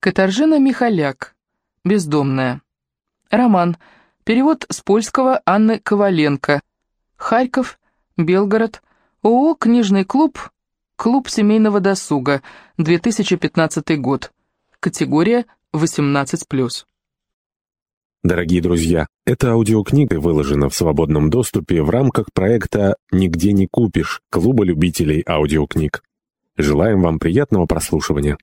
Катаржина Михаляк. Бездомная. Роман. Перевод с польского Анны Коваленко. Харьков, Белгород. ООО «Книжный клуб». Клуб семейного досуга. 2015 год. Категория 18+. Дорогие друзья, эта аудиокнига выложена в свободном доступе в рамках проекта «Нигде не купишь» Клуба любителей аудиокниг. Желаем вам приятного прослушивания.